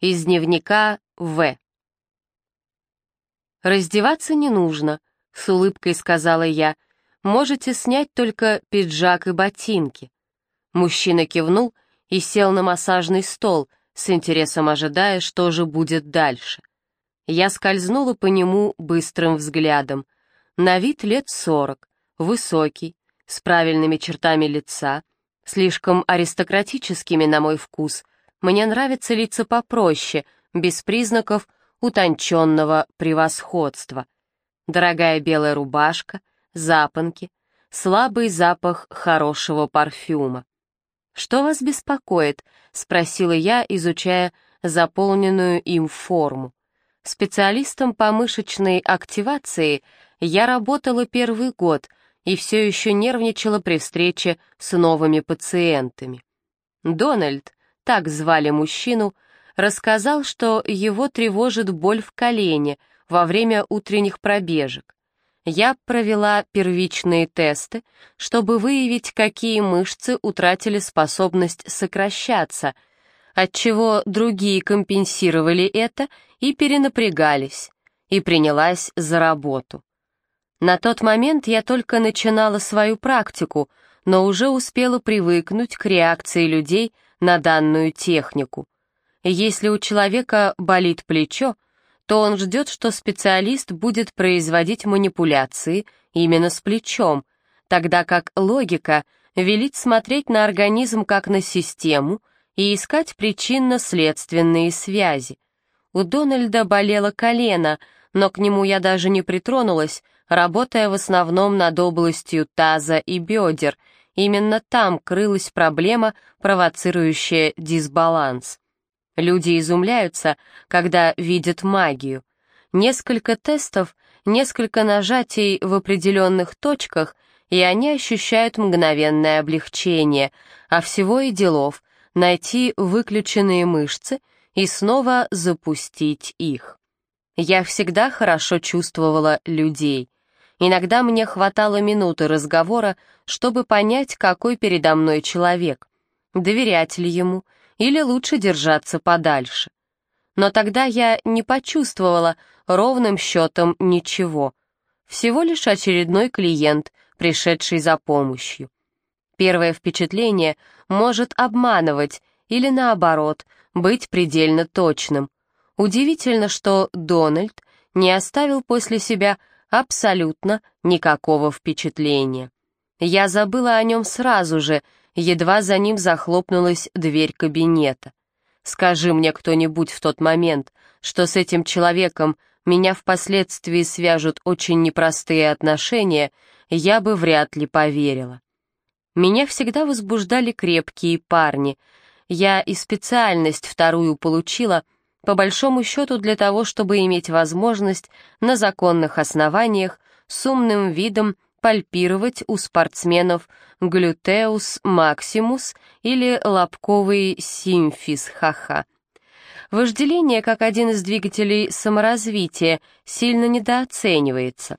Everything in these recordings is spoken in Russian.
Из дневника В. «Раздеваться не нужно», — с улыбкой сказала я. «Можете снять только пиджак и ботинки». Мужчина кивнул и сел на массажный стол, с интересом ожидая, что же будет дальше. Я скользнула по нему быстрым взглядом. На вид лет сорок, высокий, с правильными чертами лица, слишком аристократическими на мой вкус. Мне нравятся лица попроще, без признаков утонченного превосходства. Дорогая белая рубашка, запонки, слабый запах хорошего парфюма. «Что вас беспокоит?» — спросила я, изучая заполненную им форму. Специалистом по мышечной активации я работала первый год и все еще нервничала при встрече с новыми пациентами. Дональд, так звали мужчину, рассказал, что его тревожит боль в колене во время утренних пробежек. Я провела первичные тесты, чтобы выявить, какие мышцы утратили способность сокращаться, отчего другие компенсировали это и перенапрягались, и принялась за работу. На тот момент я только начинала свою практику, но уже успела привыкнуть к реакции людей на данную технику. Если у человека болит плечо, то он ждет, что специалист будет производить манипуляции именно с плечом, тогда как логика велит смотреть на организм как на систему и искать причинно-следственные связи. У Дональда болело колено, но к нему я даже не притронулась, работая в основном над областью таза и бедер. Именно там крылась проблема, провоцирующая дисбаланс. Люди изумляются, когда видят магию. Несколько тестов, несколько нажатий в определенных точках, и они ощущают мгновенное облегчение, а всего и делов — найти выключенные мышцы и снова запустить их. Я всегда хорошо чувствовала людей. Иногда мне хватало минуты разговора, чтобы понять, какой передо мной человек, доверять ли ему — или лучше держаться подальше. Но тогда я не почувствовала ровным счетом ничего. Всего лишь очередной клиент, пришедший за помощью. Первое впечатление может обманывать или, наоборот, быть предельно точным. Удивительно, что Дональд не оставил после себя абсолютно никакого впечатления. Я забыла о нем сразу же, едва за ним захлопнулась дверь кабинета. Скажи мне кто-нибудь в тот момент, что с этим человеком меня впоследствии свяжут очень непростые отношения, я бы вряд ли поверила. Меня всегда возбуждали крепкие парни. Я и специальность вторую получила, по большому счету для того, чтобы иметь возможность на законных основаниях с умным видом пальпировать у спортсменов глютеус максимус или лобковый симфиз ха-ха. Вожделение, как один из двигателей саморазвития, сильно недооценивается.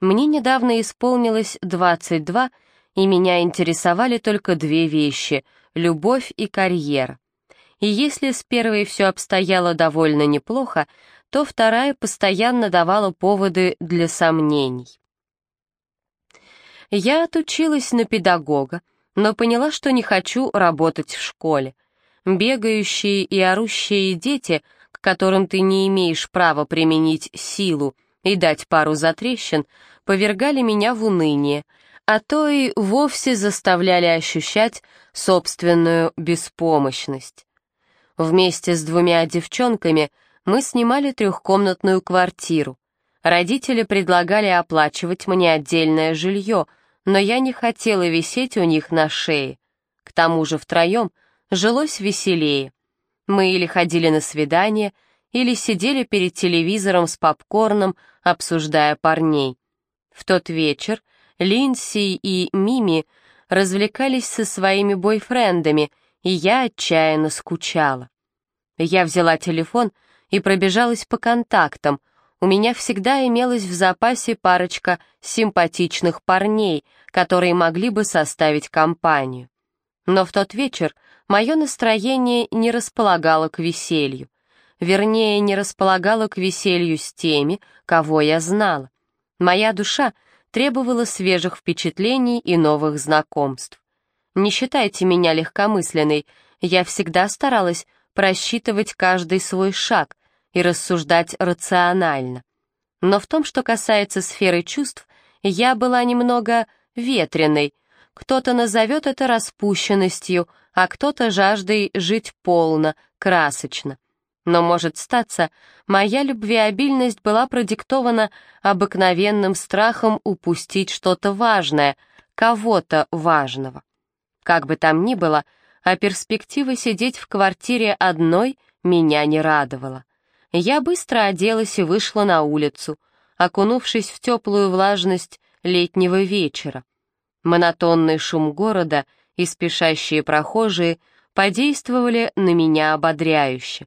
Мне недавно исполнилось 22, и меня интересовали только две вещи — любовь и карьера. И если с первой все обстояло довольно неплохо, то вторая постоянно давала поводы для сомнений. Я отучилась на педагога, но поняла, что не хочу работать в школе. Бегающие и орущие дети, к которым ты не имеешь права применить силу и дать пару затрещин, повергали меня в уныние, а то и вовсе заставляли ощущать собственную беспомощность. Вместе с двумя девчонками мы снимали трехкомнатную квартиру. Родители предлагали оплачивать мне отдельное жилье, но я не хотела висеть у них на шее. К тому же втроем жилось веселее. Мы или ходили на свидание, или сидели перед телевизором с попкорном, обсуждая парней. В тот вечер Линси и Мими развлекались со своими бойфрендами, и я отчаянно скучала. Я взяла телефон и пробежалась по контактам — у меня всегда имелась в запасе парочка симпатичных парней, которые могли бы составить компанию. Но в тот вечер мое настроение не располагало к веселью. вернее, не располагала к веселью с теми, кого я знала. Моя душа требовала свежих впечатлений и новых знакомств. Не считайте меня легкомысленной, я всегда старалась просчитывать каждый свой шаг и рассуждать рационально. Но в том, что касается сферы чувств, я была немного ветреной. Кто-то назовет это распущенностью, а кто-то жаждой жить полно, красочно. Но, может статься, моя любвеобильность была продиктована обыкновенным страхом упустить что-то важное, кого-то важного. Как бы там ни было, а перспектива сидеть в квартире одной меня не радовала. Я быстро оделась и вышла на улицу, окунувшись в теплую влажность летнего вечера. Монотонный шум города и спешащие прохожие подействовали на меня ободряюще.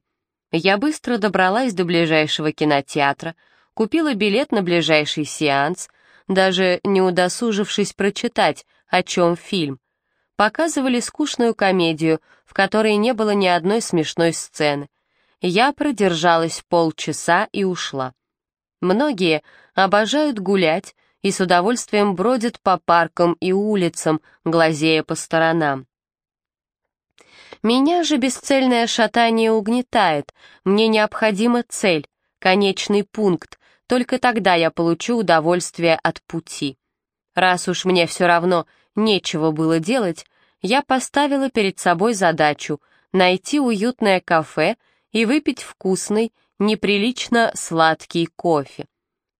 Я быстро добралась до ближайшего кинотеатра, купила билет на ближайший сеанс, даже не удосужившись прочитать, о чем фильм. Показывали скучную комедию, в которой не было ни одной смешной сцены. Я продержалась полчаса и ушла. Многие обожают гулять и с удовольствием бродят по паркам и улицам, глазея по сторонам. Меня же бесцельное шатание угнетает, мне необходима цель, конечный пункт, только тогда я получу удовольствие от пути. Раз уж мне все равно нечего было делать, я поставила перед собой задачу найти уютное кафе и выпить вкусный, неприлично сладкий кофе.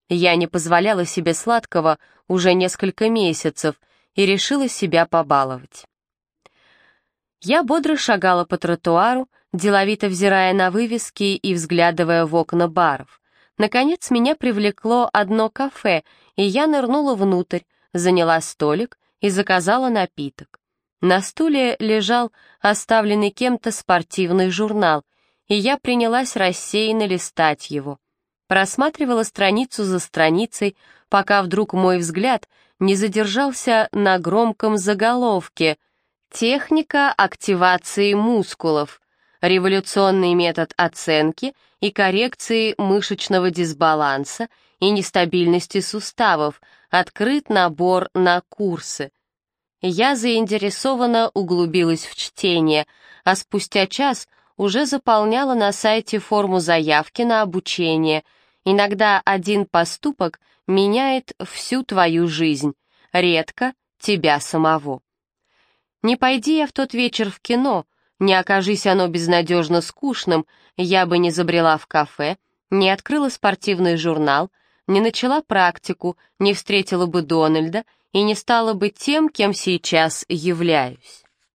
Я не позволяла себе сладкого уже несколько месяцев и решила себя побаловать. Я бодро шагала по тротуару, деловито взирая на вывески и взглядывая в окна баров. Наконец меня привлекло одно кафе, и я нырнула внутрь, заняла столик и заказала напиток. На стуле лежал оставленный кем-то спортивный журнал, и я принялась рассеянно листать его. Просматривала страницу за страницей, пока вдруг мой взгляд не задержался на громком заголовке «Техника активации мускулов. Революционный метод оценки и коррекции мышечного дисбаланса и нестабильности суставов. Открыт набор на курсы». Я заинтересованно углубилась в чтение, а спустя час уже заполняла на сайте форму заявки на обучение — Иногда один поступок меняет всю твою жизнь, редко тебя самого. Не пойди я в тот вечер в кино, не окажись оно безнадежно скучным, я бы не забрела в кафе, не открыла спортивный журнал, не начала практику, не встретила бы Дональда и не стала бы тем, кем сейчас являюсь.